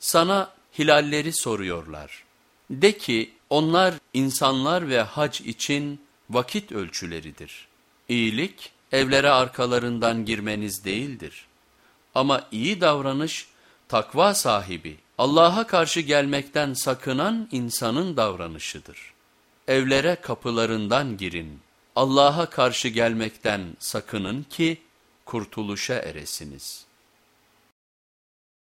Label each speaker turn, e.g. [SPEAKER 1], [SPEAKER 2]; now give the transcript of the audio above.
[SPEAKER 1] Sana hilalleri soruyorlar. De ki onlar insanlar ve hac için vakit ölçüleridir. İyilik evlere arkalarından girmeniz değildir. Ama iyi davranış takva sahibi, Allah'a karşı gelmekten sakınan insanın davranışıdır. Evlere kapılarından girin, Allah'a karşı gelmekten sakının ki kurtuluşa eresiniz.''